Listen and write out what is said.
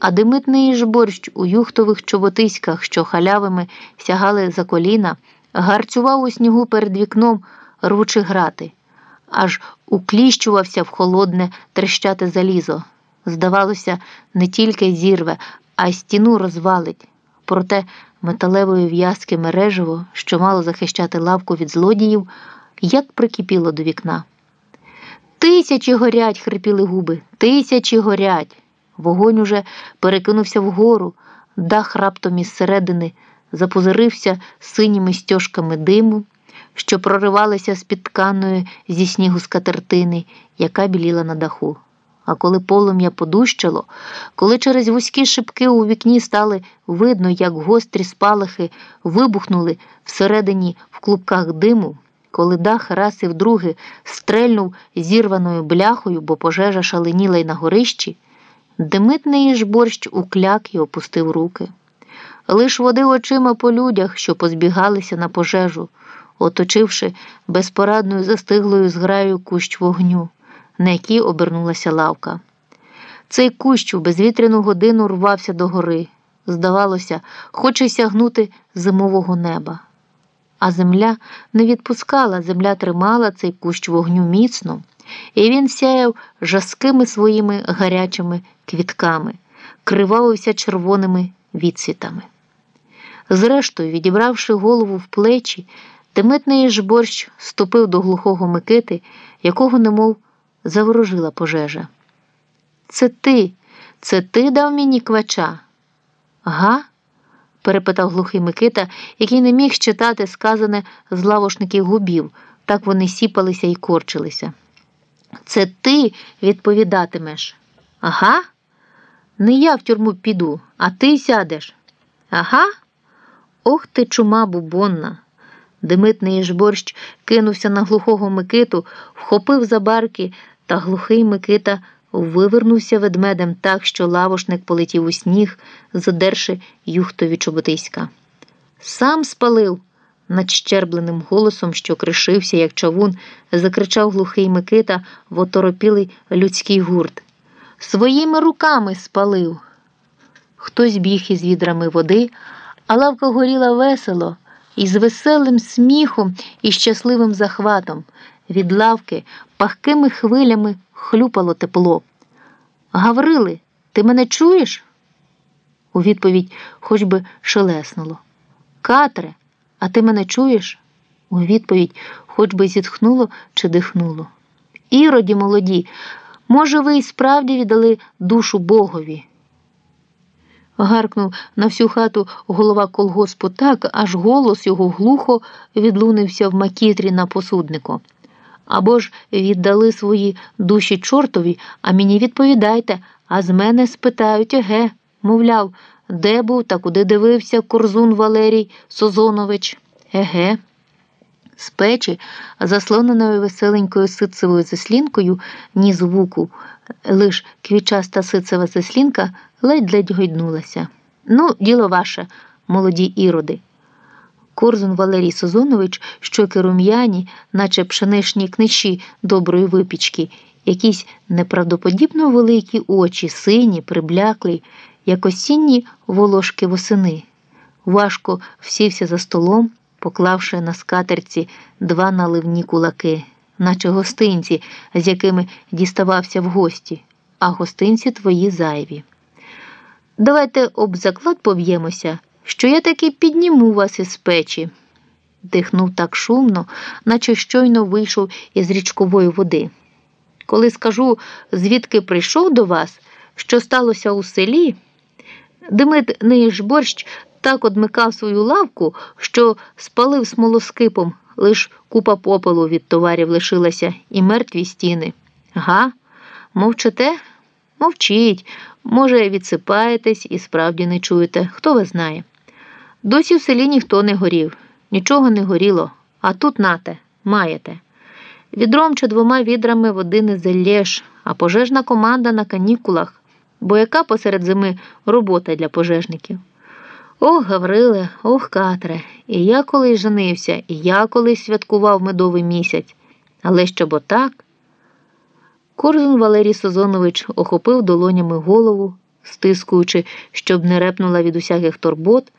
а димитний ж борщ у юхтових чоботиськах, що халявими сягали за коліна, гарцював у снігу перед вікном, рвучи грати, аж укліщувався в холодне трещате залізо. Здавалося, не тільки зірве, а й стіну розвалить. Проте металевої в'язки мережево, що мало захищати лавку від злодіїв, як прикипіло до вікна. Тисячі горять, хрипіли губи, тисячі горять. Вогонь уже перекинувся вгору, дах раптом із середини запозирився синіми стяжками диму, що проривалися з-під тканої зі снігу скатертини, яка біліла на даху. А коли полум'я подущало, коли через вузькі шибки у вікні стали видно, як гострі спалахи вибухнули всередині в клубках диму, коли дах раз і вдруге стрельнув зірваною бляхою, бо пожежа шаленіла й на горищі, Демитний ж борщ укляк і опустив руки. Лиш води очима по людях, що позбігалися на пожежу, оточивши безпорадною застиглою зграю кущ вогню, на якій обернулася лавка. Цей кущ у безвітряну годину рвався до гори. Здавалося, хоче сягнути зимового неба. А земля не відпускала, земля тримала цей кущ вогню міцно, і він сяяв жаскими своїми гарячими квітками, кривавився червоними відсвітами. Зрештою, відібравши голову в плечі, Демитний ж борщ ступив до глухого Микити, якого немов заворожила пожежа. Це ти, це ти дав мені квача? Га? перепитав глухий Микита, який не міг читати сказане з лавошників губів, так вони сіпалися і корчилися. Це ти відповідатимеш. Ага? Не я в тюрму піду, а ти сядеш. Ага? Ох ти, чума бубонна. Демитний жборщ кинувся на глухого Микиту, вхопив за барки, та глухий Микита вивернувся ведмедем так, що лавошник полетів у сніг, задерши юхтові чоботиська. Сам спалив, надщербленим голосом, що кришився, як чавун, закричав глухий Микита в оторопілий людський гурт. Своїми руками спалив. Хтось біг із відрами води, а лавка горіла весело, і з веселим сміхом і щасливим захватом. Від лавки пахкими хвилями хлюпало тепло. Гаврили, ти мене чуєш? У відповідь хоч би шелеснуло. Катре, а ти мене чуєш? У відповідь хоч би зітхнуло чи дихнуло. Іроді молоді, може, ви і справді віддали душу Богові? Гаркнув на всю хату голова колгоспу так, аж голос його глухо відлунився в макітрі на посуднику. Або ж віддали свої душі чортові, а мені відповідайте, а з мене спитають еге, мовляв, де був та куди дивився Корзун Валерій Созонович? Еге. З печі, заслоненою веселенькою ситцевою заслінкою, ні звуку, лиш квічаста ситцева заслінка ледь-ледь гойднулася. Ну, діло ваше, молоді іроди. Корзун Валерій Созонович, щоки рум'яні, наче пшеничні кничі доброї випічки, якісь неправдоподібно великі очі, сині, прибляклі, як осінні волошки восени. Важко всівся за столом, поклавши на скатерці два наливні кулаки, наче гостинці, з якими діставався в гості, а гостинці твої зайві. Давайте об заклад поб'ємося, що я таки підніму вас із печі. Дихнув так шумно, наче щойно вийшов із річкової води. Коли скажу, звідки прийшов до вас, що сталося у селі, Димит Нижборщ так одмикав свою лавку, що спалив смолоскипом, лиш купа попелу від товарів лишилася і мертві стіни. Га, мовчите? Мовчіть, може, відсипаєтесь і справді не чуєте, хто вас знає. Досі в селі ніхто не горів, нічого не горіло, а тут нате, маєте. Відром чи двома відрами води не залєш, а пожежна команда на канікулах, бо яка посеред зими робота для пожежників. Ох, Гавриле, ох, Катре, і я колись женився, і я колись святкував медовий місяць, але щоб отак. Корзун Валерій Созонович охопив долонями голову, стискуючи, щоб не репнула від усяких турбот,